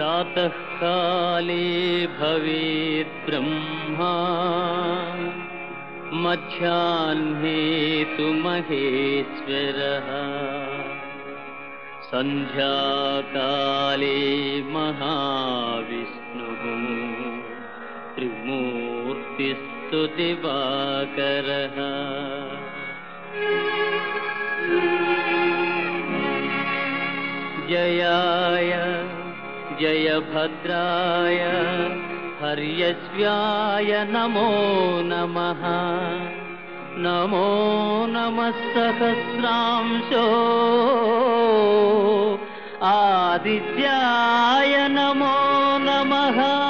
प्रातःकाले भवेद्ब्रह्मा मध्याह्ने तु महेश्वरः। सन्ध्याकाले महाविष्णुः। त्रिमूर्तिस्तु दिवाकरः। जयाय जयभद्राय हर्यश्व्याय नमो नमः। नमो नमः सहस्रांशो। आदित्याय नमो नमः